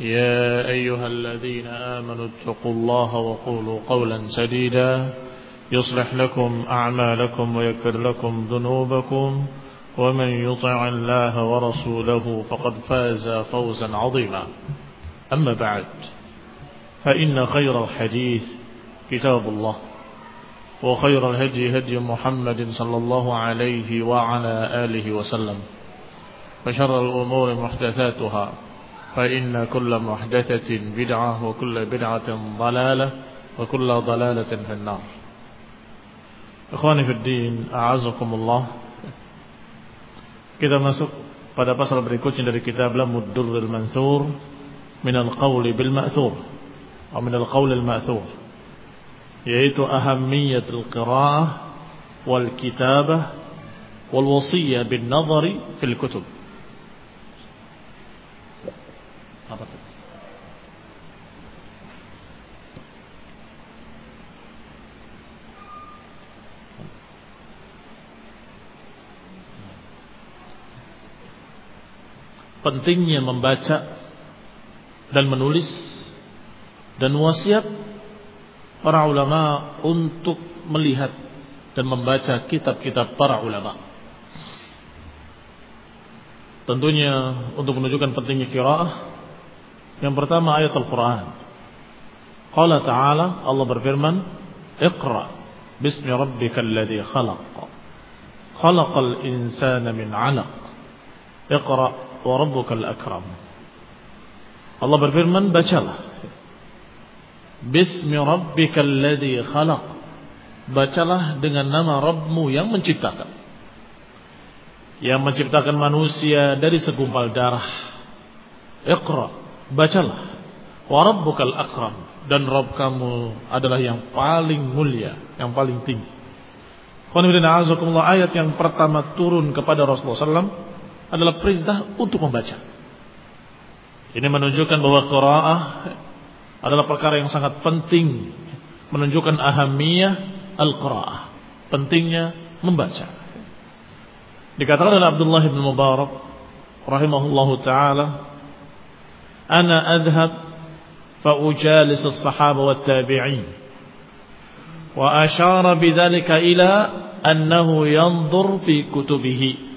يا أيها الذين آمنوا اتقوا الله وقولوا قولا سديدا يصلح لكم أعمالكم ويكفر لكم ذنوبكم ومن يطع الله ورسوله فقد فاز فوزا عظيما. أما بعد فإن خير الحديث كتاب الله وخير الهدي هدي محمد صلى الله عليه وعلى آله وسلم وشر الأمور محدثاتها. فإن كل محدثة بدعة وكل بدعة ضلالة وكل ضلالة في النار إخواني في الدين أعزكم الله Kita masuk pada pasal berikutnya dari kitab Lamud Durrul Mansur min al-qawl bil ma'thur atau min al-qawl al-ma'thur yaitu ahammiyatul qiraah wal kitabah wal wasiyah bin nazari fil kutub pentingnya membaca dan menulis dan wasiat para ulama untuk melihat dan membaca kitab-kitab para ulama. Tentunya untuk menunjukkan pentingnya qiraah yang pertama ayat Al-Qur'an. Qala ta'ala Allah berfirman, "Iqra bismi rabbikal ladzi khalaq." Khalaqal insana min 'alaq. Iqra wa rabbukal akram. Allah berfirman, bacalah. Bismi rabbikal ladzi khalaq. Bacalah dengan nama Rabbmu yang menciptakan. Yang menciptakan manusia dari segumpal darah. Iqra, bacalah. Wa rabbukal akram dan Rabb kamu adalah yang paling mulia, yang paling tinggi. ayat yang pertama turun kepada Rasulullah SAW adalah perintah untuk membaca. Ini menunjukkan bahwa qiraah adalah perkara yang sangat penting, menunjukkan ahamiyah al-qiraah, pentingnya membaca. Dikatakan oleh Abdullah bin Mubarak rahimahullahu taala, "Ana adhhab fa ujalis as-sahaba wat tabi'in." Wa ashara bidzalika ila annahu yanzur fi kutubihi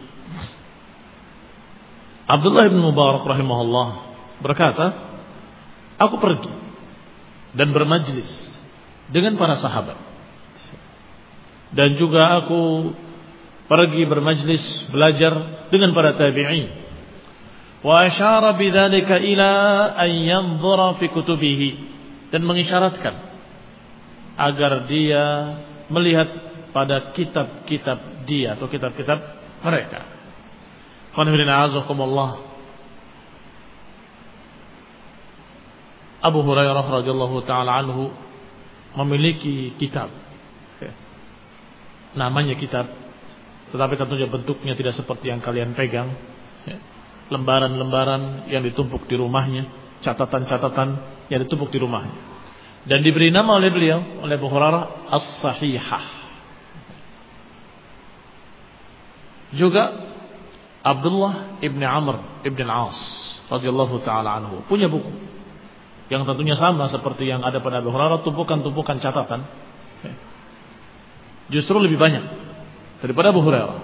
Abdullah bin Mubarak rahimahullah berkata, aku pergi dan bermajlis dengan para sahabat. Dan juga aku pergi bermajlis belajar dengan para tabi'in. Asyara bidzalika ila an yanzura fi kutubihi dan mengisyaratkan agar dia melihat pada kitab-kitab dia atau kitab-kitab mereka. Abu Hurairah radhiyallahu taala anhu memiliki kitab. Namanya kitab, tetapi tentunya bentuknya tidak seperti yang kalian pegang. Lembaran-lembaran yang ditumpuk di rumahnya, catatan-catatan yang ditumpuk di rumahnya. Dan diberi nama oleh beliau, oleh Abu Hurairah As-Sahihah. Juga Abdullah ibn Amr ibn Al-As radhiyallahu taala anhu punya buku yang tentunya sama seperti yang ada pada Abu Hurairah tumpukan-tumpukan catatan justru lebih banyak daripada Abu Hurairah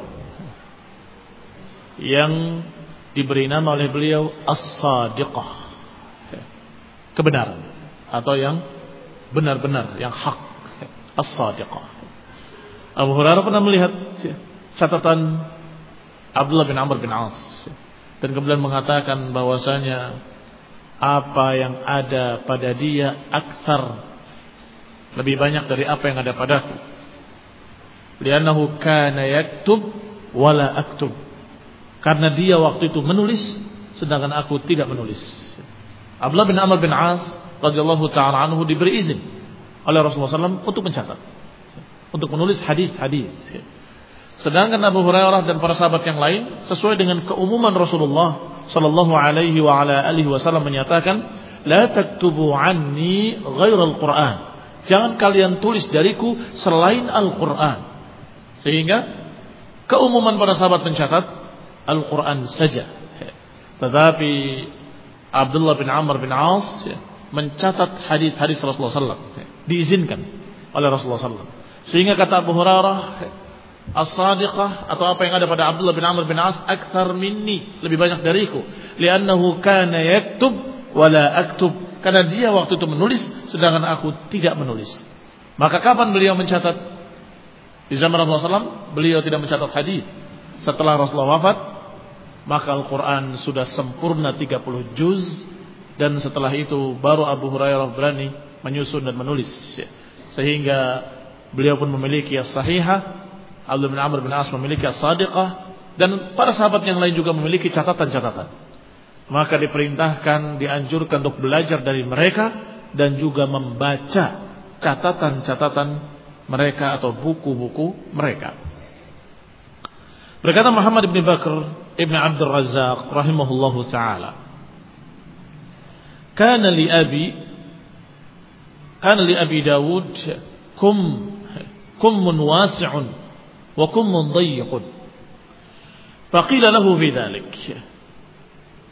yang diberi nama oleh beliau As-Sadiqah. Kebenaran. Atau yang benar-benar yang hak. As-Sadiqah. Abu Hurairah pernah melihat catatan Abdullah bin Amr bin As. Dan kemudian mengatakan bahwasanya apa yang ada pada dia aksar. Lebih banyak dari apa yang ada padaku. Liannahu kana yaktub wala aktub. Karena dia waktu itu menulis sedangkan aku tidak menulis. Abdullah bin Amr bin As radhiyallahu taala anhu diberi izin oleh Rasulullah SAW untuk mencatat, untuk menulis hadis-hadis. Sedangkan Abu Hurairah dan para sahabat yang lain sesuai dengan keumuman Rasulullah sallallahu alaihi wa ala alihi wasallam menyatakan, "La taktubu anni ghairal Qur'an." Jangan kalian tulis dariku selain Al-Qur'an. Sehingga keumuman para sahabat mencatat Al-Qur'an saja. Tetapi Abdullah bin Amr bin As mencatat hadis-hadis Rasulullah sallallahu diizinkan oleh Rasulullah sallallahu Sehingga kata Abu Hurairah, as-sadiqah atau apa yang ada pada Abdullah bin Amr bin As akthar minni lebih banyak dariku. Li'annahu kana yaktub wala aktub. Karena dia waktu itu menulis sedangkan aku tidak menulis. Maka kapan beliau mencatat? Di zaman Rasulullah SAW beliau tidak mencatat hadis. Setelah Rasulullah wafat maka Al-Quran sudah sempurna 30 juz. Dan setelah itu baru Abu Hurairah berani menyusun dan menulis. Sehingga beliau pun memiliki as-sahihah. Abdullah bin Amr bin As memiliki as-sadiqah. Dan para sahabat yang lain juga memiliki catatan-catatan. Maka diperintahkan, dianjurkan untuk belajar dari mereka dan juga membaca catatan-catatan mereka atau buku-buku mereka. Berkata Muhammad bin Bakr ibn Abdul Razak rahimahullahu taala. Kana li abi kana li abi Dawud kum kummun wasi'un وكم ضيق فقيل له في ذلك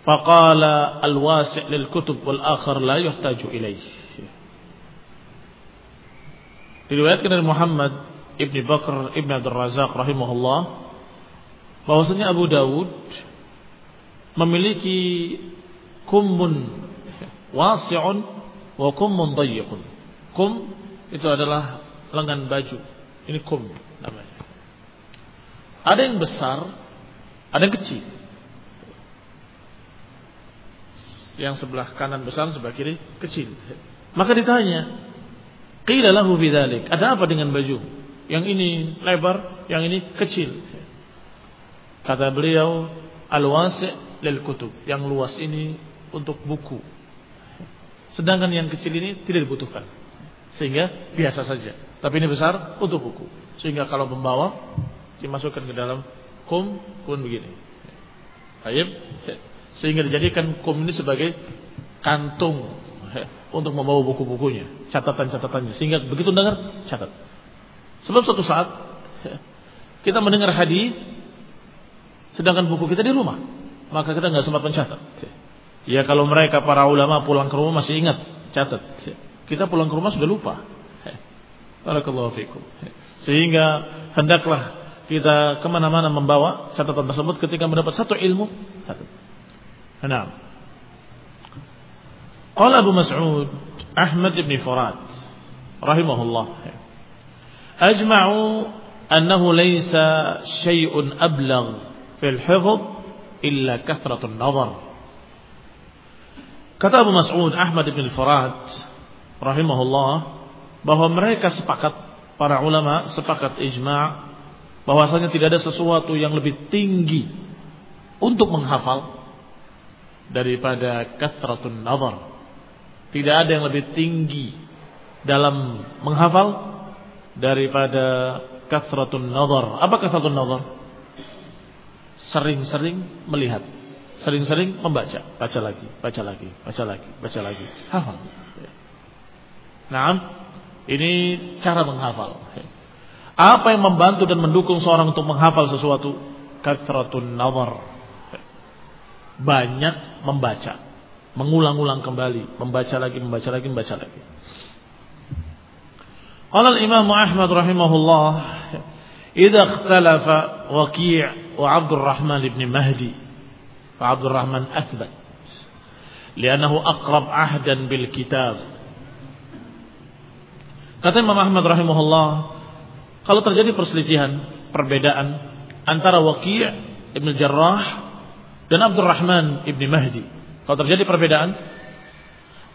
فقال الواسع للكتب والآخر لا يحتاج إليه diriwayatkan dari Muhammad Ibni Bakar Ibni Abdul Razak rahimahullah bahwasanya Abu Dawud memiliki kumun wasi'un wa kumun dayyiqun kum itu adalah lengan baju ini kum namanya ada yang besar, ada yang kecil. Yang sebelah kanan besar, sebelah kiri kecil. Maka ditanya, Qila lahu bidzalik. Ada apa dengan baju? Yang ini lebar, yang ini kecil. Kata beliau, al-wasi' lil kutub. Yang luas ini untuk buku. Sedangkan yang kecil ini tidak dibutuhkan. Sehingga biasa saja. Tapi ini besar untuk buku. Sehingga kalau membawa dimasukkan ke dalam kum pun begini. Baik, sehingga dijadikan kum ini sebagai kantung untuk membawa buku-bukunya, catatan-catatannya. Sehingga begitu dengar, catat. Sebab suatu saat kita mendengar hadis, sedangkan buku kita di rumah, maka kita nggak sempat mencatat. Ya kalau mereka para ulama pulang ke rumah masih ingat, catat. Kita pulang ke rumah sudah lupa. Barakallahu fikum. Sehingga hendaklah kita ke mana-mana membawa catatan tersebut ketika mendapat satu ilmu catat. Nah. Qala Abu Mas'ud Ahmad ibn Furat rahimahullah ajma'u annahu laysa syai'un ablagh fil hifdh illa kathratun nazar Kata Abu Mas'ud Ahmad ibn Furat rahimahullah bahwa mereka sepakat para ulama sepakat ijma' bahwasanya tidak ada sesuatu yang lebih tinggi untuk menghafal daripada kathratun nazar. Tidak ada yang lebih tinggi dalam menghafal daripada kathratun nazar. Apa kathratun nazar? Sering-sering melihat, sering-sering membaca, baca lagi, baca lagi, baca lagi, baca lagi, hafal. Nah, ini cara menghafal. Apa yang membantu dan mendukung seorang untuk menghafal sesuatu? kathratun nazar. Banyak membaca, mengulang-ulang kembali, membaca lagi, membaca lagi, membaca lagi. Qala al-Imam Ahmad rahimahullah, "Idza ikhtalafa Waqi' ibn Mahdi, fa Abdul Rahman athbat, li'annahu aqrab ahdan bil kitab." Kata Imam Ahmad rahimahullah, kalau terjadi perselisihan, perbedaan antara Waqi' ibn Jarrah dan Abdurrahman ibn Mahdi. Kalau terjadi perbedaan,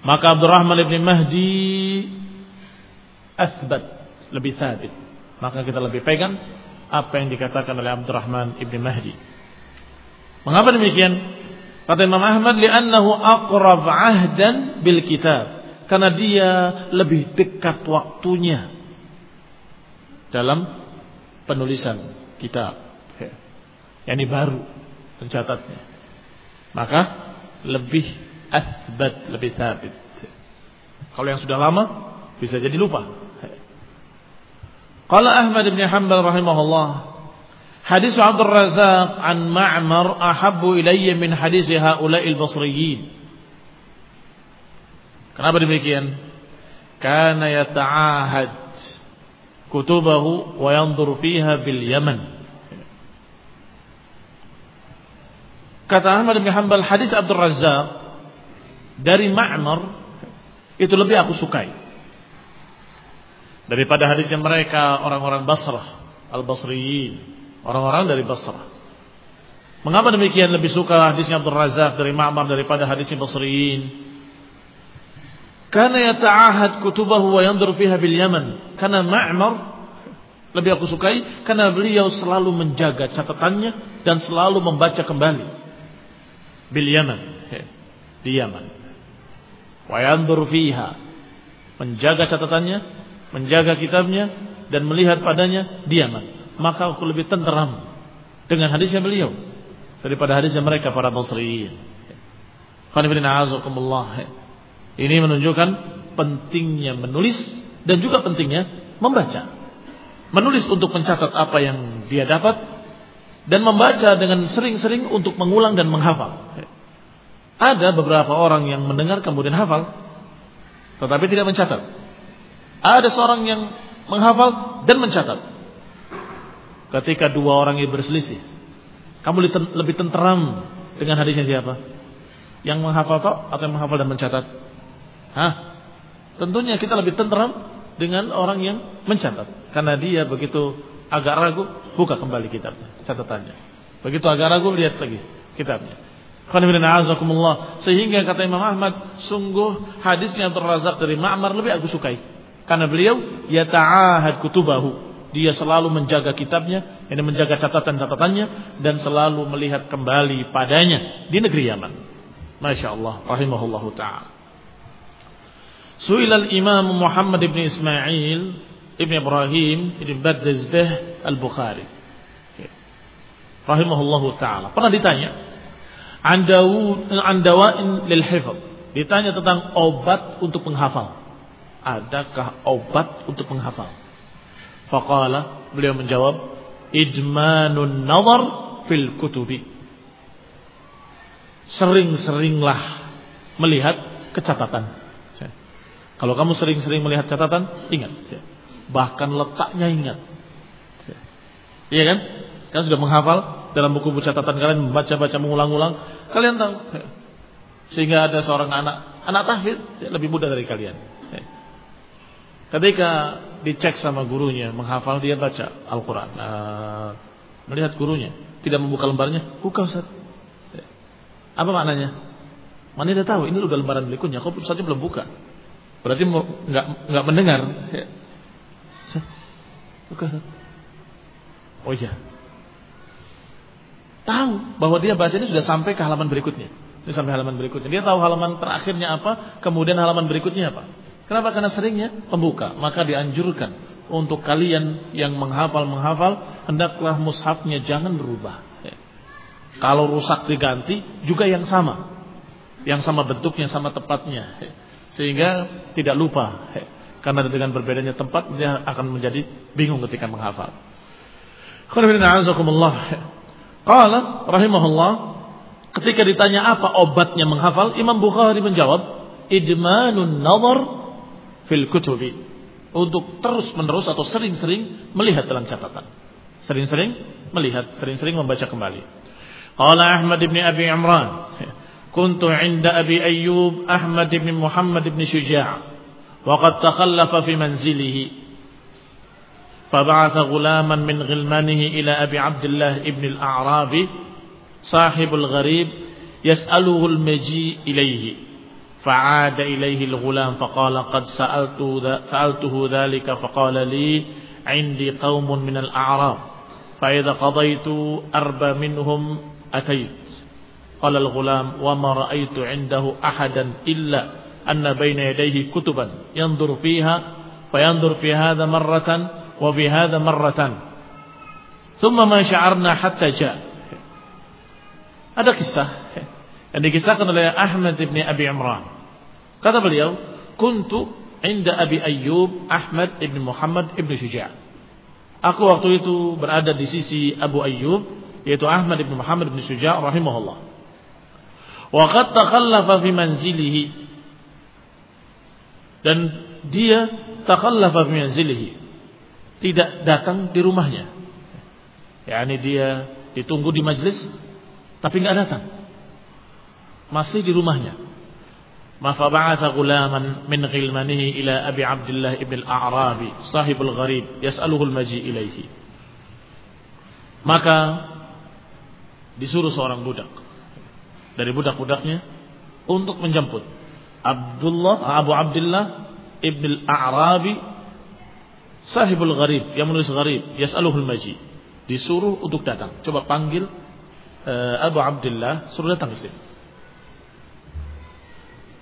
maka Abdurrahman ibn Mahdi asbat, lebih sabit. Maka kita lebih pegang apa yang dikatakan oleh Abdurrahman ibn Mahdi. Mengapa demikian? Kata Imam Ahmad, li'annahu aqrab ahdan bil kitab. Karena dia lebih dekat waktunya dalam penulisan kitab. Yang ini baru pencatatnya. Maka lebih asbat, lebih sabit. Kalau yang sudah lama bisa jadi lupa. Qala Ahmad bin Hanbal rahimahullah Hadis Abdul Razak an Ma'mar ahabbu ilayya min hadis haula'il basriyin. Kenapa demikian? Kana yata'ahad kutubahu wa yanzur fiha bil Yaman. Kata Ahmad bin Hanbal hadis Abdul Razak dari Ma'mar itu lebih aku sukai daripada hadisnya mereka orang-orang Basrah, Al-Basriyin, orang-orang dari Basrah. Mengapa demikian lebih suka hadisnya Abdul Razak dari Ma'mar daripada hadisnya Basriyin? Karena yata'ahad kutubahu wa yandur fiha bil Yaman. Karena Ma'mar lebih aku sukai karena beliau selalu menjaga catatannya dan selalu membaca kembali bil Yaman di Yaman. Wa yandur fiha menjaga catatannya menjaga kitabnya dan melihat padanya diaman. Maka aku lebih tenteram dengan hadisnya beliau daripada hadisnya mereka para Basriyin. Ini menunjukkan pentingnya menulis dan juga pentingnya membaca. Menulis untuk mencatat apa yang dia dapat dan membaca dengan sering-sering untuk mengulang dan menghafal. Ada beberapa orang yang mendengar kemudian hafal tetapi tidak mencatat. Ada seorang yang menghafal dan mencatat. Ketika dua orang ini berselisih, kamu lebih tenteram dengan hadisnya siapa? Yang menghafal atau yang menghafal dan mencatat? Hah? Tentunya kita lebih tenteram dengan orang yang mencatat. Karena dia begitu agak ragu, buka kembali kitabnya, catatannya. Begitu agak ragu, lihat lagi kitabnya. Sehingga kata Imam Ahmad, sungguh hadisnya terrazak dari Ma'mar lebih aku sukai. Karena beliau yata'ahad kutubahu. Dia selalu menjaga kitabnya, ini menjaga catatan-catatannya dan selalu melihat kembali padanya di negeri Yaman. Masya Allah, rahimahullahu taala. Su'ilal Imam Muhammad ibn Ismail ibn Ibrahim ibn Badzbah al-Bukhari. Rahimahullahu taala. Pernah ditanya, Andawa'in lil hifz. Ditanya tentang obat untuk menghafal adakah obat untuk menghafal? Faqala, beliau menjawab, idmanun nazar fil kutubi. Sering-seringlah melihat kecatatan. Kalau kamu sering-sering melihat catatan, ingat. Bahkan letaknya ingat. Iya kan? Kan sudah menghafal dalam buku-buku catatan kalian membaca-baca mengulang-ulang, kalian tahu. Sehingga ada seorang anak, anak tahfidz lebih mudah dari kalian. Ketika dicek sama gurunya, menghafal dia baca Al-Quran. Nah, melihat gurunya, tidak membuka lembarnya, buka Ustaz. Apa maknanya? Mana dia tahu, ini udah lembaran berikutnya, kok saja belum buka. Berarti nggak nggak mendengar. Buka Ustaz. Oh iya. Tahu bahwa dia baca ini sudah sampai ke halaman berikutnya. Ini sampai halaman berikutnya. Dia tahu halaman terakhirnya apa, kemudian halaman berikutnya apa. Kenapa? Karena seringnya pembuka. Maka dianjurkan untuk kalian yang menghafal-menghafal, hendaklah mushafnya jangan berubah. Ya. Kalau rusak diganti, juga yang sama. Yang sama bentuknya, sama tepatnya. Ya. Sehingga tidak lupa. Ya. Karena dengan berbedanya tempat, dia akan menjadi bingung ketika menghafal. Qala rahimahullah ketika ditanya apa obatnya menghafal, Imam Bukhari menjawab, idmanun nazar fil kutubi. Untuk terus-menerus atau sering-sering melihat dalam catatan. Sering-sering melihat, sering-sering membaca kembali. Qala Ahmad bin Abi Imran, kuntu 'inda Abi Ayyub Ahmad bin Muhammad bin Syuja' وقد تخلف في منزله فبعث غلاما من غلمانه إلى أبي عبد الله ابن الأعرابي صاحب الغريب يسأله المجيء إليه فعاد إليه الغلام فقال قد سألته ذلك فقال لي عندي قوم من الأعراب فإذا قضيت أربى منهم أتيت. قال الغلام وما رأيت عنده أحدا إلا أن بين يديه كتبا ينظر فيها فينظر في هذا مرة وفي هذا مرة. ثم ما شعرنا حتى جاء. ada kisah yang dikisahkan oleh Ahmad bin Abi Imran. Kata beliau, "Kuntu inda Abi Ayyub Ahmad bin Muhammad bin Syuja'." Aku waktu itu berada di sisi Abu Ayyub yaitu Ahmad bin Muhammad bin Syuja' rahimahullah. Wa qad takhallafa fi manzilihi dan dia takhallafa fi manzilihi tidak datang di rumahnya. yakni dia ditunggu di majlis tapi nggak datang. Masih di rumahnya. Ba'atha gulaman min ghilmanihi ila Abi Abdullah ibn al-A'rabi sahibul gharib yas'aluhu al-maji ilaihi. Maka disuruh seorang budak dari budak-budaknya untuk menjemput Abdullah Abu Abdullah ibn al-A'rabi sahibul gharib yang menulis gharib yas'aluhul maji disuruh untuk datang coba panggil uh, Abu Abdullah suruh datang ke sini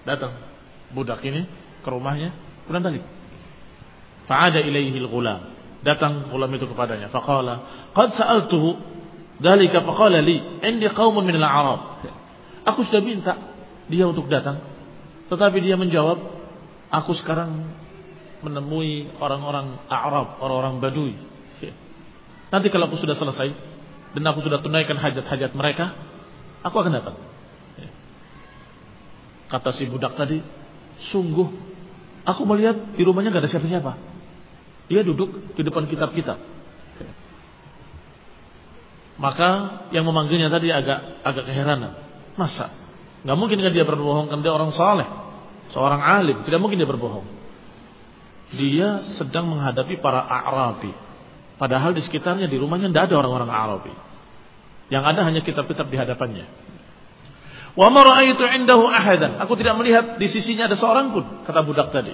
datang. Budak ini ke rumahnya kemudian tadi fa'ada ilaihi al-ghulam datang ghulam itu kepadanya. Faqala qad sa'altuhu. Dalika faqala li indi qaumun min al-a'rab aku sudah minta dia untuk datang. Tetapi dia menjawab aku sekarang menemui orang-orang Arab, orang-orang Badui. Nanti kalau aku sudah selesai dan aku sudah tunaikan hajat-hajat mereka, aku akan datang. Kata si budak tadi, sungguh aku melihat di rumahnya gak ada siapa-siapa. Dia duduk di depan kitab-kitab. Maka yang memanggilnya tadi agak agak keheranan. Masa? Gak mungkin kan dia berbohong kan dia orang saleh, seorang alim, tidak mungkin dia berbohong dia sedang menghadapi para Arabi. Padahal di sekitarnya di rumahnya tidak ada orang-orang Arabi. Yang ada hanya kitab-kitab di hadapannya. Wa ma ra'aitu indahu ahadan. Aku tidak melihat di sisinya ada seorang pun, kata budak tadi.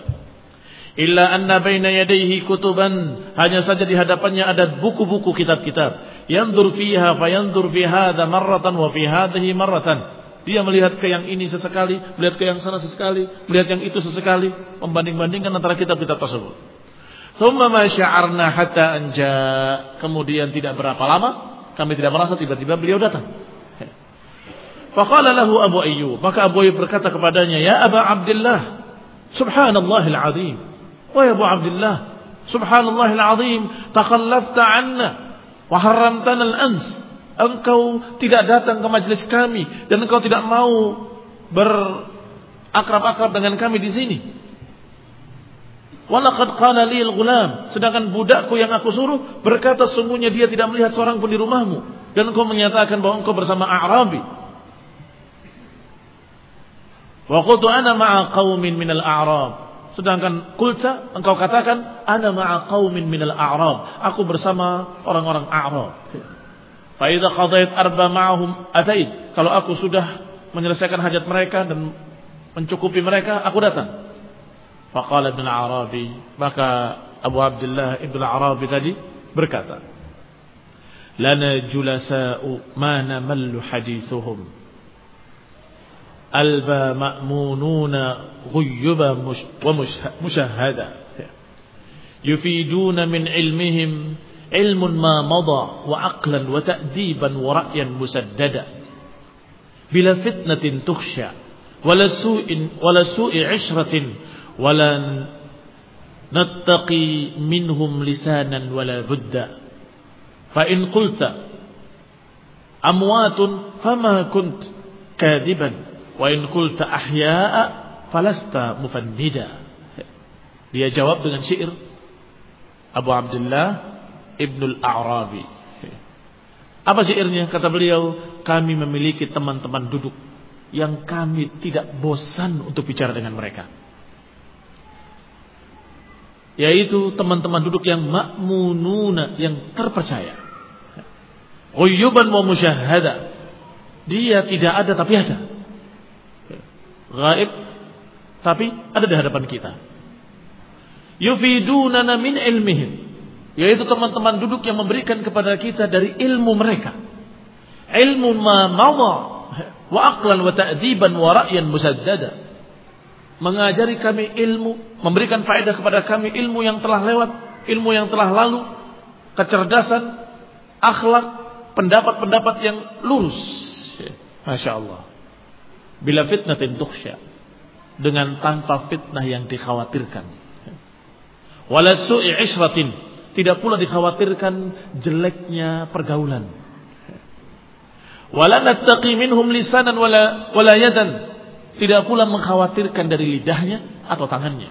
Illa anna baina yadayhi kutuban. Hanya saja di hadapannya ada buku-buku kitab-kitab. Yandur fiha fayandur fi hadha marratan wa fi hadhihi marratan. Dia melihat ke yang ini sesekali, melihat ke yang sana sesekali, melihat yang itu sesekali, membanding-bandingkan antara kitab-kitab tersebut. Thumma ma sya'arna hatta anja. Kemudian tidak berapa lama, kami tidak merasa tiba-tiba beliau datang. Faqala lahu Abu Ayyub. Maka Abu Ayyub berkata kepadanya, "Ya Aba Abdullah, subhanallahil azim." Wahai Abu Abdullah, subhanallahil azim, takhallafta 'anna wa haramtana al-ans engkau tidak datang ke majelis kami dan engkau tidak mau berakrab-akrab dengan kami di sini. Walaqad qala li al-ghulam, sedangkan budakku yang aku suruh berkata sungguhnya dia tidak melihat seorang pun di rumahmu dan engkau menyatakan bahwa engkau bersama A'rabi. Wa qultu ana ma'a qaumin minal a'rab. Sedangkan kulta engkau katakan ana ma'a qaumin minal a'rab. Aku bersama orang-orang A'rab. Faidah qadait arba ma'ahum atait. Kalau aku sudah menyelesaikan hajat mereka dan mencukupi mereka, aku datang. Faqala Ibn Arabi, maka Abu Abdullah Ibn Arabi tadi berkata, "Lana julasa'u ma namallu hadithuhum." Ma'mununa ghuyyuba wa mushahada. Yufiduna min ilmihim علم ما مضى وعقلا وتأديبا ورأيا مسددا. بلا فتنة تخشى ولا سوء ولا سوء عشرة ولا نتقي منهم لسانا ولا بدا فإن قلت amwatun fama kunt kadiban wa in qulta ahya'a falasta mufannida. Dia jawab dengan syair Abu Abdullah Ibnul A'rabi. Apa syairnya? Kata beliau, kami memiliki teman-teman duduk yang kami tidak bosan untuk bicara dengan mereka. Yaitu teman-teman duduk yang makmununa, yang terpercaya. Ghuyuban wa musyahada. Dia tidak ada tapi ada. Gaib tapi ada di hadapan kita. Yufidunana min ilmihim. Yaitu teman-teman duduk yang memberikan kepada kita dari ilmu mereka. Ilmu ma mawa wa aqlan wa ta'diban wa ra'yan musaddada. Mengajari kami ilmu, memberikan faedah kepada kami ilmu yang telah lewat, ilmu yang telah lalu, kecerdasan, akhlak, pendapat-pendapat yang lurus. Masya Allah. Bila fitnatin tukhsya. Dengan tanpa fitnah yang dikhawatirkan. Wala su'i ishratin. Tidak pula dikhawatirkan jeleknya pergaulan. Wala nattaqi minhum lisanan wala, wala. Tidak pula mengkhawatirkan dari lidahnya atau tangannya.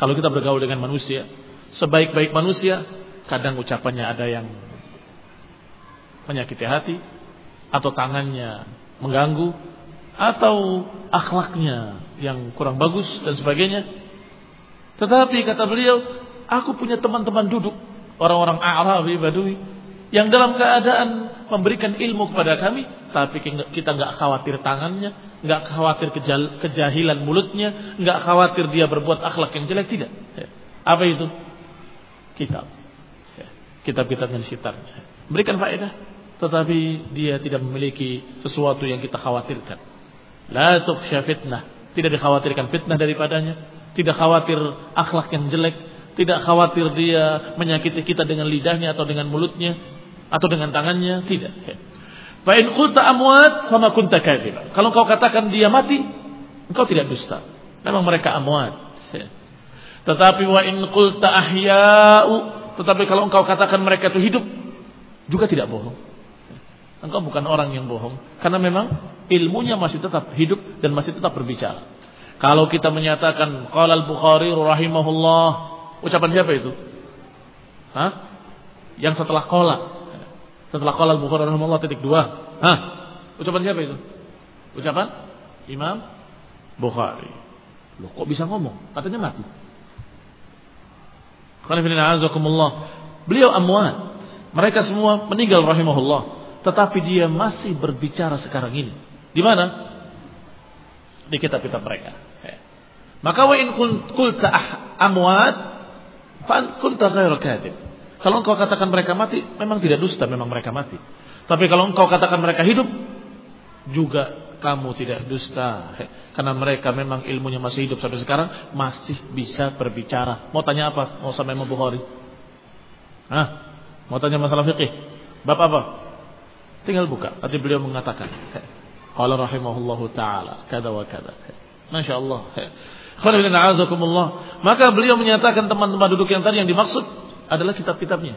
Kalau kita bergaul dengan manusia, sebaik-baik manusia, kadang ucapannya ada yang menyakiti hati, atau tangannya mengganggu, atau akhlaknya yang kurang bagus dan sebagainya. Tetapi kata beliau, aku punya teman-teman duduk, orang-orang Arabi, Badui, yang dalam keadaan memberikan ilmu kepada kami, tapi kita nggak khawatir tangannya, nggak khawatir kejahilan mulutnya, nggak khawatir dia berbuat akhlak yang jelek, tidak. Apa itu? Kitab. Kitab-kitab yang sekitarnya. Berikan faedah, tetapi dia tidak memiliki sesuatu yang kita khawatirkan. La tukhsha fitnah. Tidak dikhawatirkan fitnah daripadanya. Tidak khawatir akhlak yang jelek. Tidak khawatir dia menyakiti kita dengan lidahnya atau dengan mulutnya. Atau dengan tangannya. Tidak. Fa'in qulta amwat sama kunta. Kalau kau katakan dia mati, engkau tidak dusta. Memang mereka amwat. Tetapi wa in qulta ahya'u, tetapi kalau engkau katakan mereka itu hidup, juga tidak bohong. Engkau bukan orang yang bohong. Karena memang ilmunya masih tetap hidup dan masih tetap berbicara. Kalau kita menyatakan qala al-Bukhari rahimahullah, ucapan siapa itu? Hah? Yang setelah qala. Setelah qala al-Bukhari rahimahullah titik dua. Hah? Ucapan siapa itu? Ucapan Imam Bukhari. Loh kok bisa ngomong? Katanya mati. Beliau amwat. Mereka semua meninggal rahimahullah tetapi dia masih berbicara sekarang ini. Di mana? Di kitab-kitab mereka. Maka wa in qulta ah, amwat fa kunta ghairu kadhib. Kalau engkau katakan mereka mati, memang tidak dusta, memang mereka mati. Tapi kalau engkau katakan mereka hidup, juga kamu tidak dusta. Karena mereka memang ilmunya masih hidup sampai sekarang, masih bisa berbicara. Mau tanya apa? Mau sama Imam Bukhari? Hah? Mau tanya masalah fikih? Bab apa? Tinggal buka. Tadi beliau mengatakan. Qala rahimahullahu taala kada wa kada. Masya Allah. Maka beliau menyatakan teman-teman duduk yang tadi yang dimaksud adalah kitab-kitabnya.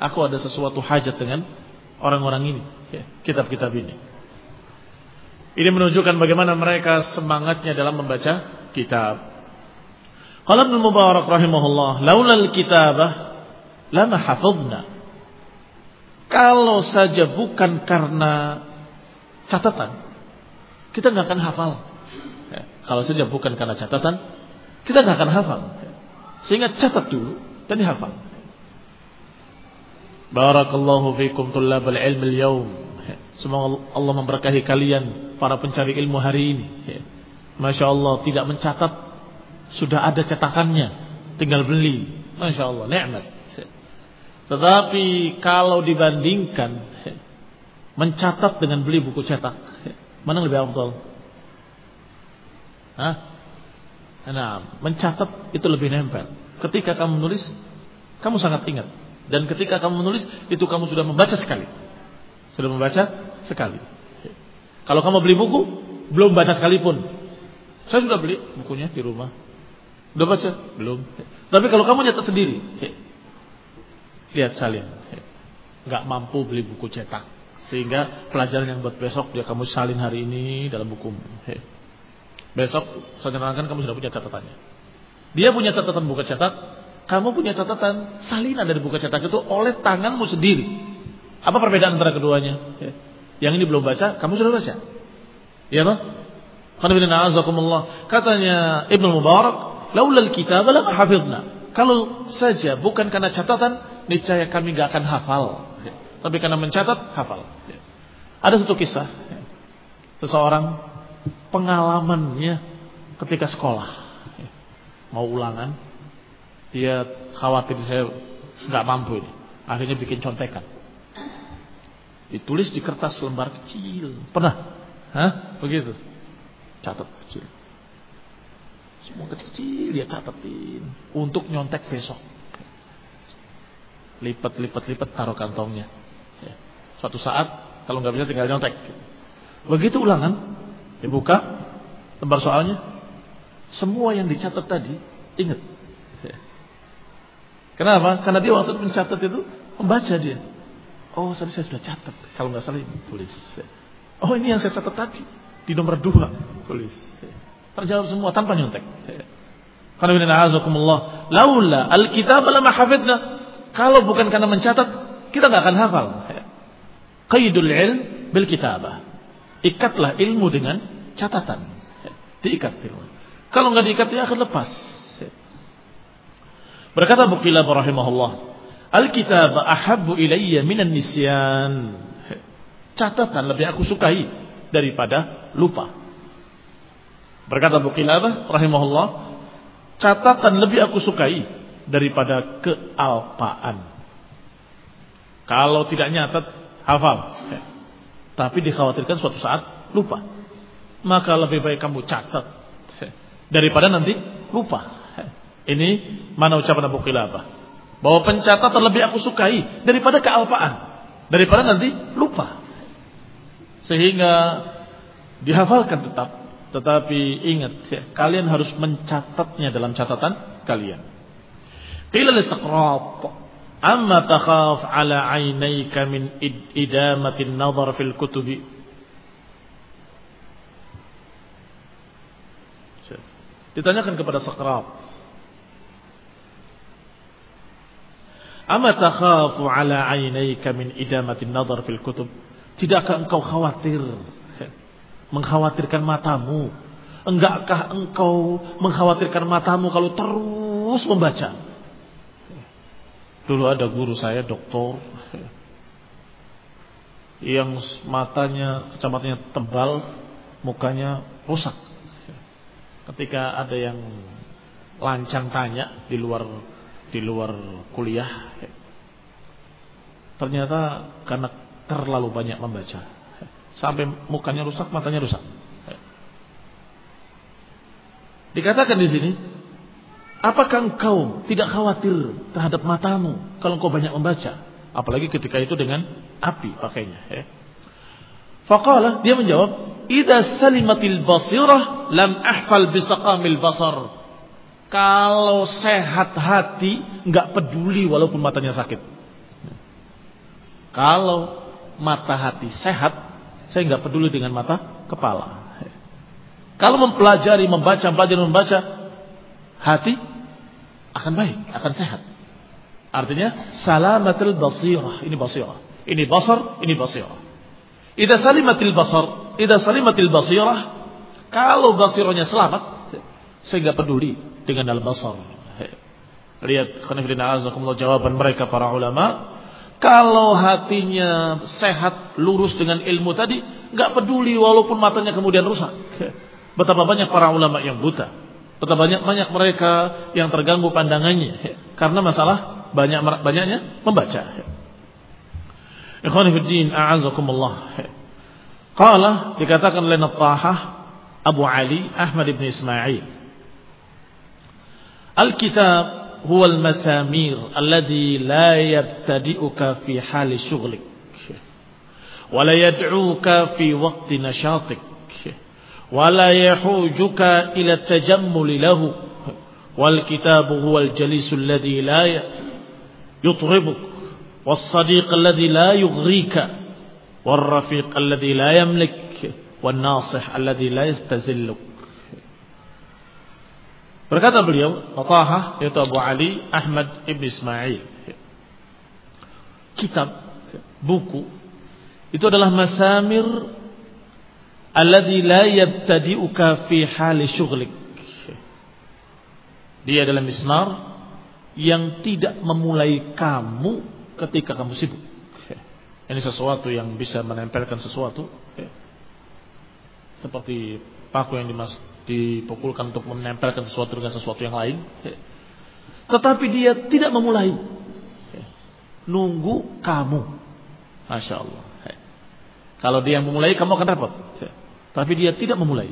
Aku ada sesuatu hajat dengan orang-orang ini. Kitab-kitab ini. Ini menunjukkan bagaimana mereka semangatnya dalam membaca kitab. Qala Ibnu Mubarak rahimahullah, laulal kitabah lama hafadna kalau saja bukan karena catatan, kita nggak akan hafal. Ya, kalau saja bukan karena catatan, kita nggak akan hafal. Sehingga catat dulu dan dihafal. Barakallahu fiikum tullabal ilmi al-yawm. Ya, semoga Allah memberkahi kalian para pencari ilmu hari ini. Ya, Masya Allah tidak mencatat sudah ada cetakannya, tinggal beli. Masya Allah, nikmat. Tetapi kalau dibandingkan mencatat dengan beli buku cetak, mana lebih afdal? Hah? Nah, mencatat itu lebih nempel. Ketika kamu menulis, kamu sangat ingat. Dan ketika kamu menulis, itu kamu sudah membaca sekali. Sudah membaca sekali. Kalau kamu beli buku, belum baca sekalipun. Saya sudah beli bukunya di rumah. Sudah baca? Belum. Tapi kalau kamu nyatat sendiri, Lihat salin. Nggak mampu beli buku cetak. Sehingga pelajaran yang buat besok dia kamu salin hari ini dalam buku. Besok saya nerangkan kamu sudah punya catatannya. Dia punya catatan buka cetak, kamu punya catatan salinan dari buka cetak itu oleh tanganmu sendiri. Apa perbedaan antara keduanya? Yang ini belum baca, kamu sudah baca. Ya toh? Katanya Ibnu Mubarak, "Laulal kitab la hafizna." Kalau saja bukan karena catatan, niscaya kami gak akan hafal. Tapi karena mencatat, hafal. Ada satu kisah. Seseorang pengalamannya ketika sekolah. Mau ulangan. Dia khawatir saya nggak mampu ini. Akhirnya bikin contekan. Ditulis di kertas lembar kecil. Pernah? Hah? Begitu. Catat kecil. Semua kecil-kecil dia catatin. Untuk nyontek besok. Lipat, lipat, lipat, taruh kantongnya. Suatu saat kalau nggak bisa tinggal nyontek. Begitu ulangan, dibuka lembar soalnya, semua yang dicatat tadi ingat. Kenapa? Karena dia waktu mencatat itu membaca dia. Oh, tadi saya sudah catat. Kalau nggak salah tulis. Oh, ini yang saya catat tadi di nomor dua tulis. Terjawab semua tanpa nyontek. Karena ini azakumullah. Laula alkitab lama hafidna. Kalau bukan karena mencatat, kita nggak akan hafal. Qaidul ilm bil kitabah. Ikatlah ilmu dengan catatan. Diikat ilmu. Kalau nggak diikat dia akan lepas. Berkata Bukhilab rahimahullah, Alkitab ahabbu ilayya minan nisyan. Catatan lebih aku sukai daripada lupa. Berkata Bukhilab rahimahullah, catatan lebih aku sukai daripada kealpaan. Kalau tidak nyatat, hafal. Tapi dikhawatirkan suatu saat lupa. Maka lebih baik kamu catat daripada nanti lupa. Ini mana ucapan Abu Qilabah. Bahwa pencatatan lebih aku sukai daripada kealpaan. Daripada nanti lupa. Sehingga dihafalkan tetap. Tetapi ingat, kalian harus mencatatnya dalam catatan kalian. Qila li Amma takhaf ala aynayka min idamatin nazar fil kutubi. Ditanyakan kepada Sakrat. Amma takhafu ala aynayka min idamatin nazar fil kutub. Tidakkah engkau khawatir mengkhawatirkan matamu? Enggakah engkau mengkhawatirkan matamu kalau terus membaca? Dulu ada guru saya doktor yang matanya kacamatanya tebal, mukanya rusak. Ketika ada yang lancang tanya di luar di luar kuliah, ternyata karena terlalu banyak membaca, sampai mukanya rusak, matanya rusak. Dikatakan di sini Apakah engkau tidak khawatir terhadap matamu kalau engkau banyak membaca? Apalagi ketika itu dengan api pakainya. Ya. Faqala dia menjawab, "Idza salimatil basirah lam ahfal bisaqamil basar." Kalau sehat hati nggak peduli walaupun matanya sakit. Kalau mata hati sehat, saya nggak peduli dengan mata kepala. Kalau mempelajari, membaca, belajar membaca, hati akan baik, akan sehat. Artinya salamatul basirah, ini basirah. Ini basar, ini basirah. Idza salimatil basar, idza salimatil basirah, kalau basirahnya selamat, saya nggak peduli dengan al basar. Lihat khonifidina azakumullah jawaban mereka para ulama. Kalau hatinya sehat, lurus dengan ilmu tadi, nggak peduli walaupun matanya kemudian rusak. Betapa banyak para ulama yang buta Betapa banyak banyak mereka yang terganggu pandangannya karena masalah banyak banyaknya membaca. Ikhwani fi din, a'azakumullah. Qala dikatakan oleh Nattahah Abu Ali Ahmad ibn Ismail. Al-kitab huwa al-masamir alladhi la yabtadi'uka fi hali syughlik wa la yad'uka fi waqti nashatik ولا يحوجك إلى التجمل له والكتاب هو الجليس الذي لا يطربك والصديق الذي لا يغريك والرفيق الذي لا يملك والناصح الذي لا يستزلك Berkata beliau, Taha yaitu Abu Ali Ahmad Ibn Ismail. Kitab, buku itu adalah masamir alladhi la yabtadi'uka fi hali syughlik. Dia adalah mismar yang tidak memulai kamu ketika kamu sibuk. Ini sesuatu yang bisa menempelkan sesuatu. Seperti paku yang dimas dipukulkan untuk menempelkan sesuatu dengan sesuatu yang lain. Tetapi dia tidak memulai. Nunggu kamu. Masya Allah. Kalau dia memulai, kamu akan repot. Tapi dia tidak memulai.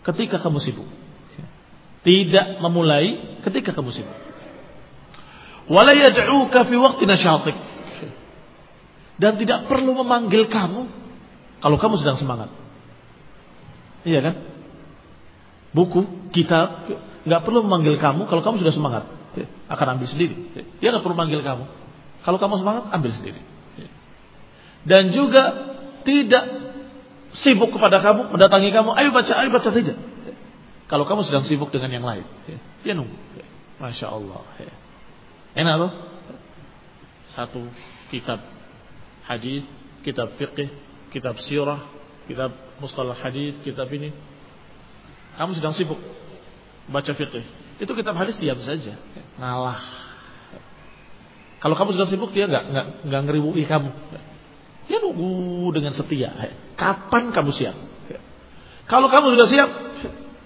Ketika kamu sibuk. Tidak memulai ketika kamu sibuk. Wala yad'uka fi waqti nasyatik. Dan tidak perlu memanggil kamu kalau kamu sedang semangat. Iya kan? Buku, kitab, nggak perlu memanggil kamu kalau kamu sudah semangat. Akan ambil sendiri. Dia nggak perlu manggil kamu. Kalau kamu semangat, ambil sendiri. Dan juga tidak sibuk kepada kamu, mendatangi kamu, ayo baca, ayo baca tidak. Kalau kamu sedang sibuk dengan yang lain, dia nunggu. Masya Allah. Enak loh. Satu kitab hadis, kitab fiqh, kitab sirah, kitab mustalah hadis, kitab ini. Kamu sedang sibuk baca fiqh. Itu kitab hadis diam saja, ngalah. Kalau kamu sedang sibuk dia nggak nggak nggak ngeriwui kamu. Dia nunggu dengan setia. Kapan kamu siap? Kalau kamu sudah siap,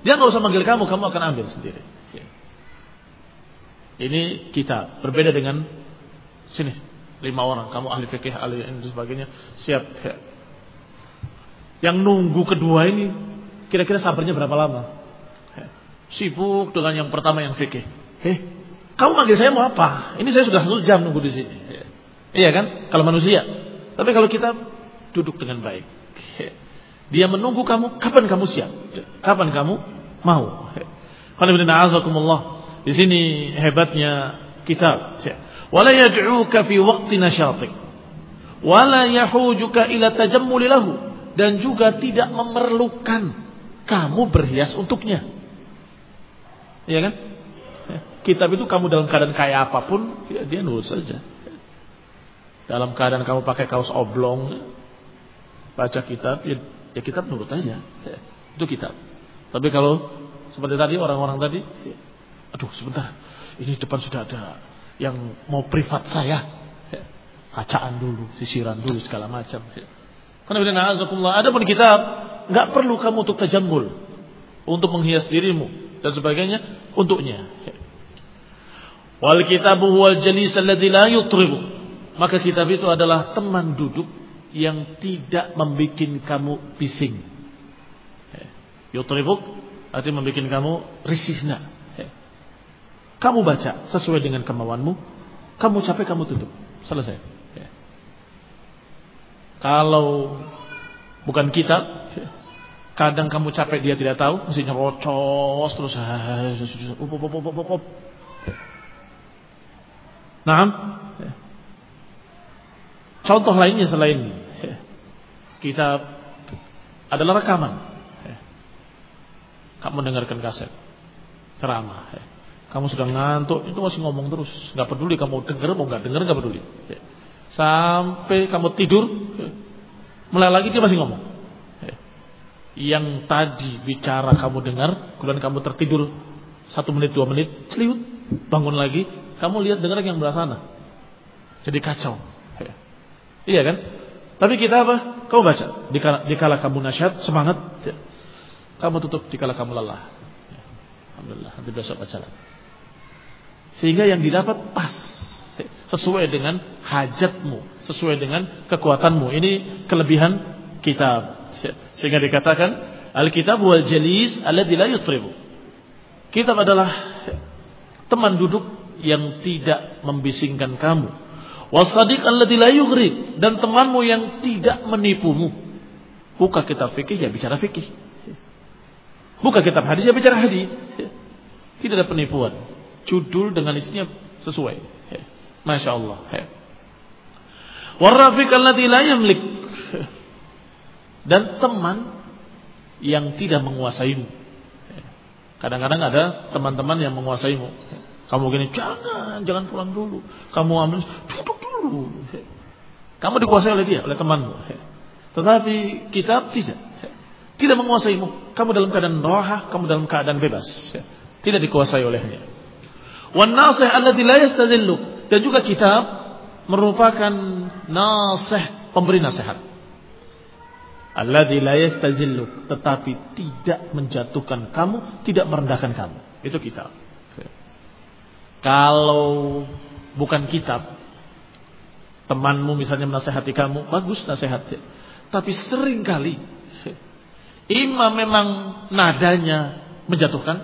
dia nggak usah manggil kamu, kamu akan ambil sendiri. Ini kita berbeda dengan sini lima orang, kamu ahli fikih, ahli dan sebagainya, siap. Yang nunggu kedua ini kira-kira sabarnya berapa lama? Sibuk dengan yang pertama yang fikih. Eh, kamu manggil saya mau apa? Ini saya sudah satu jam nunggu di sini. Iya kan? Kalau manusia. Tapi kalau kita duduk dengan baik. Dia menunggu kamu, kapan kamu siap? Kapan kamu mau? Di sini hebatnya kitab. Wala yad'uka fi waqti nasyatik. Wala yahujuka ila tajammuli lahu. Dan juga tidak memerlukan kamu berhias untuknya. Iya kan? Kitab itu kamu dalam keadaan kayak apa pun, ya dia nurut saja. Dalam keadaan kamu pakai kaos oblong, baca kitab, ya, ya kitab nurut aja. Ya, itu kitab. Tapi kalau seperti tadi orang-orang tadi, ya, aduh sebentar, ini depan sudah ada yang mau privat saya. Ya, kacaan dulu, sisiran dulu segala macam. Ya. Karena ada pun kitab, nggak perlu kamu untuk terjambul, untuk menghias dirimu dan sebagainya untuknya. Ya. Wal kitabu wal jalis alladhi la yutribu. Maka kitab itu adalah teman duduk yang tidak membuat kamu bising. Yutribuk artinya membuat kamu risihna. Kamu baca sesuai dengan kemauanmu. Kamu capek, kamu tutup. Selesai. Kalau bukan kitab, kadang kamu capek dia tidak tahu, mesti nyerocos terus. Nah, Contoh lainnya selain kita adalah rekaman. Kamu mendengarkan kaset ceramah. Kamu sudah ngantuk, itu masih ngomong terus. Gak peduli kamu dengar mau nggak dengar nggak peduli. Sampai kamu tidur, mulai lagi dia masih ngomong. Yang tadi bicara kamu dengar, kemudian kamu tertidur satu menit dua menit, celiut, bangun lagi, kamu lihat dengar yang belah sana. Jadi kacau. Iya kan? Tapi kita apa? Kau baca. Dikala, dikala kamu nasyad, semangat. Ya. Kamu tutup dikala kamu lelah. Ya. Alhamdulillah. Nanti besok baca lagi. Sehingga yang didapat pas. Sesuai dengan hajatmu. Sesuai dengan kekuatanmu. Ini kelebihan kitab. Sehingga dikatakan. Al-kitab wal jalis alladhi la yutribu. Kitab adalah teman duduk yang tidak membisingkan kamu Wasadiq alladzi la dan temanmu yang tidak menipumu. Buka kitab fikih ya bicara fikih. Buka kitab hadis ya bicara hadis. Tidak ada penipuan. Judul dengan isinya sesuai. Masya Allah. Warrafiq alladzi la yamlik dan teman yang tidak menguasaimu. Kadang-kadang ada teman-teman yang menguasaimu. Kamu gini, jangan, jangan pulang dulu. Kamu ambil, dulu. Kamu dikuasai oleh dia, oleh temanmu. Tetapi kitab tidak. Tidak menguasaimu. Kamu dalam keadaan roha, kamu dalam keadaan bebas. Tidak dikuasai olehnya. Wan nasih alladhi la yastazillu. Dan juga kitab merupakan nasih, pemberi nasihat. Alladhi la yastazillu. Tetapi tidak menjatuhkan kamu, tidak merendahkan kamu. Itu kitab. Kalau bukan kitab, temanmu misalnya menasehati kamu, bagus nasihatnya. Tapi sering kali, imam memang nadanya menjatuhkan,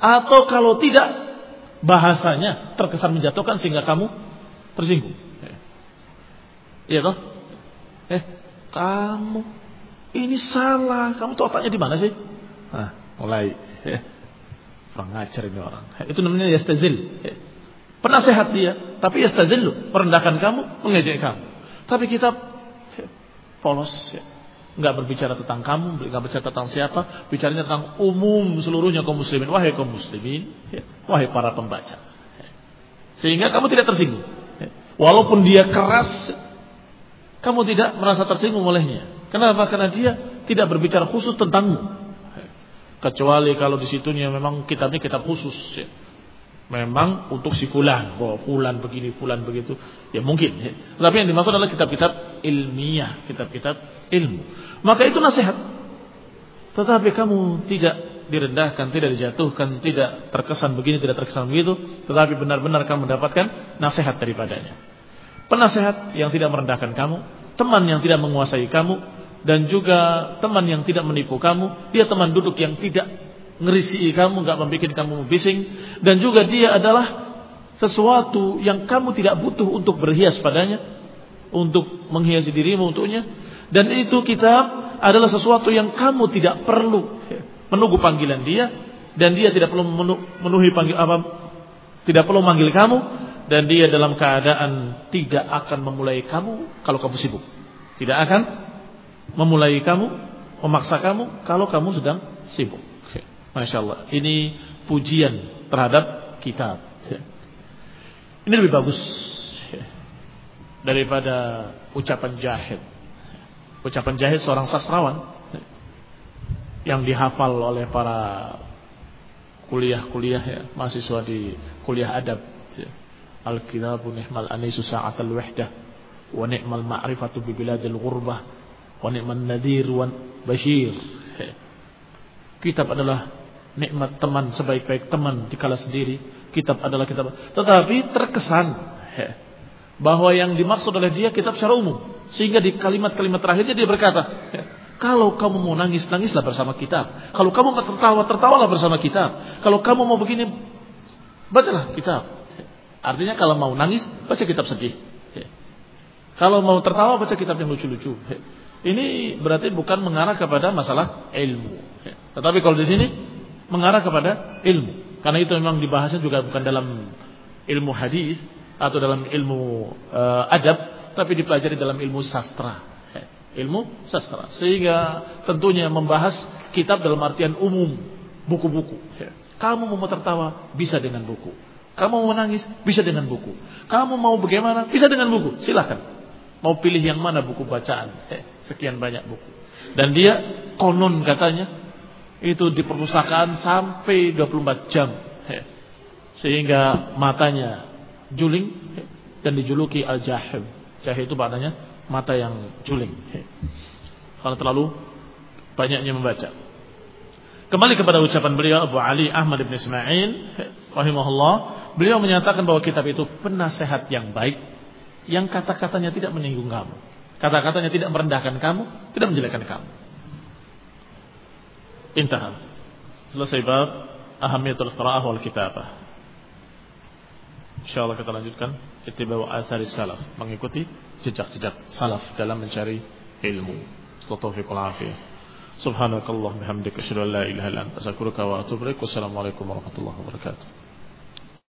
atau kalau tidak, bahasanya terkesan menjatuhkan sehingga kamu tersinggung. Iya toh? Eh, kamu ini salah. Kamu tuh otaknya di mana sih? Nah, mulai. Pengajar ini orang. Itu namanya yastazil. Penasehat dia, tapi yastazil merendahkan kamu, mengejek kamu. Tapi kita polos ya. Nggak berbicara tentang kamu, nggak berbicara tentang siapa, bicaranya tentang umum seluruhnya kaum muslimin. Wahai kaum muslimin, ya. wahai para pembaca. Sehingga kamu tidak tersinggung. Walaupun dia keras, kamu tidak merasa tersinggung olehnya. Kenapa? Karena dia tidak berbicara khusus tentangmu. Kecuali kalau di situnya memang kitabnya kitab khusus ya. Memang untuk si fulan, bahwa fulan begini, fulan begitu, ya mungkin. Ya. Tapi yang dimaksud adalah kitab-kitab ilmiah, kitab-kitab ilmu. Maka itu nasihat. Tetapi kamu tidak direndahkan, tidak dijatuhkan, tidak terkesan begini, tidak terkesan begitu, tetapi benar-benar kamu mendapatkan nasihat daripadanya. Penasehat yang tidak merendahkan kamu, teman yang tidak menguasai kamu, dan juga teman yang tidak menipu kamu, dia teman duduk yang tidak ngerisi kamu, nggak membuat kamu bising, dan juga dia adalah sesuatu yang kamu tidak butuh untuk berhias padanya, untuk menghiasi dirimu untuknya, dan itu kitab adalah sesuatu yang kamu tidak perlu menunggu panggilan dia, dan dia tidak perlu memenuhi panggil apa, tidak perlu manggil kamu, dan dia dalam keadaan tidak akan memulai kamu kalau kamu sibuk, tidak akan memulai kamu, memaksa kamu kalau kamu sedang sibuk. Masya Allah. Ini pujian terhadap kitab. Ini lebih bagus daripada ucapan jahid. Ucapan jahid seorang sastrawan yang dihafal oleh para kuliah-kuliah ya, mahasiswa di kuliah adab. Al-kitabu ni'mal anisu sa'atal wahdah wa ni'mal ma'rifatu bi biladil ghurbah wa ni'man nadir wa bashir. Kitab adalah nikmat teman sebaik-baik teman di kala sendiri. Kitab adalah kitab. Tetapi terkesan bahwa yang dimaksud oleh dia kitab secara umum. Sehingga di kalimat-kalimat terakhirnya dia berkata, kalau kamu mau nangis, nangislah bersama kitab. Kalau kamu mau tertawa, tertawalah bersama kitab. Kalau kamu mau begini, bacalah kitab. Artinya kalau mau nangis, baca kitab sedih. Kalau mau tertawa, baca kitab yang lucu-lucu. Ini berarti bukan mengarah kepada masalah ilmu. Tetapi kalau di sini mengarah kepada ilmu. Karena itu memang dibahasnya juga bukan dalam ilmu hadis atau dalam ilmu uh, adab, tapi dipelajari dalam ilmu sastra. Ilmu sastra. Sehingga tentunya membahas kitab dalam artian umum, buku-buku. Kamu mau tertawa bisa dengan buku. Kamu mau menangis bisa dengan buku. Kamu mau bagaimana bisa dengan buku. Silahkan. Mau pilih yang mana buku bacaan? Eh, sekian banyak buku. Dan dia konon katanya itu di perpustakaan sampai 24 jam. Eh, sehingga matanya juling dan dijuluki al-jahim. Jahim itu maknanya mata yang juling. Karena terlalu banyaknya membaca. Kembali kepada ucapan beliau Abu Ali Ahmad bin Ismail rahimahullah, beliau menyatakan bahwa kitab itu penasehat yang baik yang kata-katanya tidak menyinggung kamu. Kata-katanya tidak merendahkan kamu, tidak menjelekkan kamu. Intahan. Selesai bab ahamiyatul qira'ah wal kitabah. Insyaallah kita lanjutkan ittiba'u athari salaf, mengikuti jejak-jejak salaf dalam mencari ilmu. Taufiqul afiyah. Subhanakallah bihamdika asyhadu an la ilaha illa anta astaghfiruka wa atubu ilaik. Wassalamualaikum warahmatullahi wabarakatuh.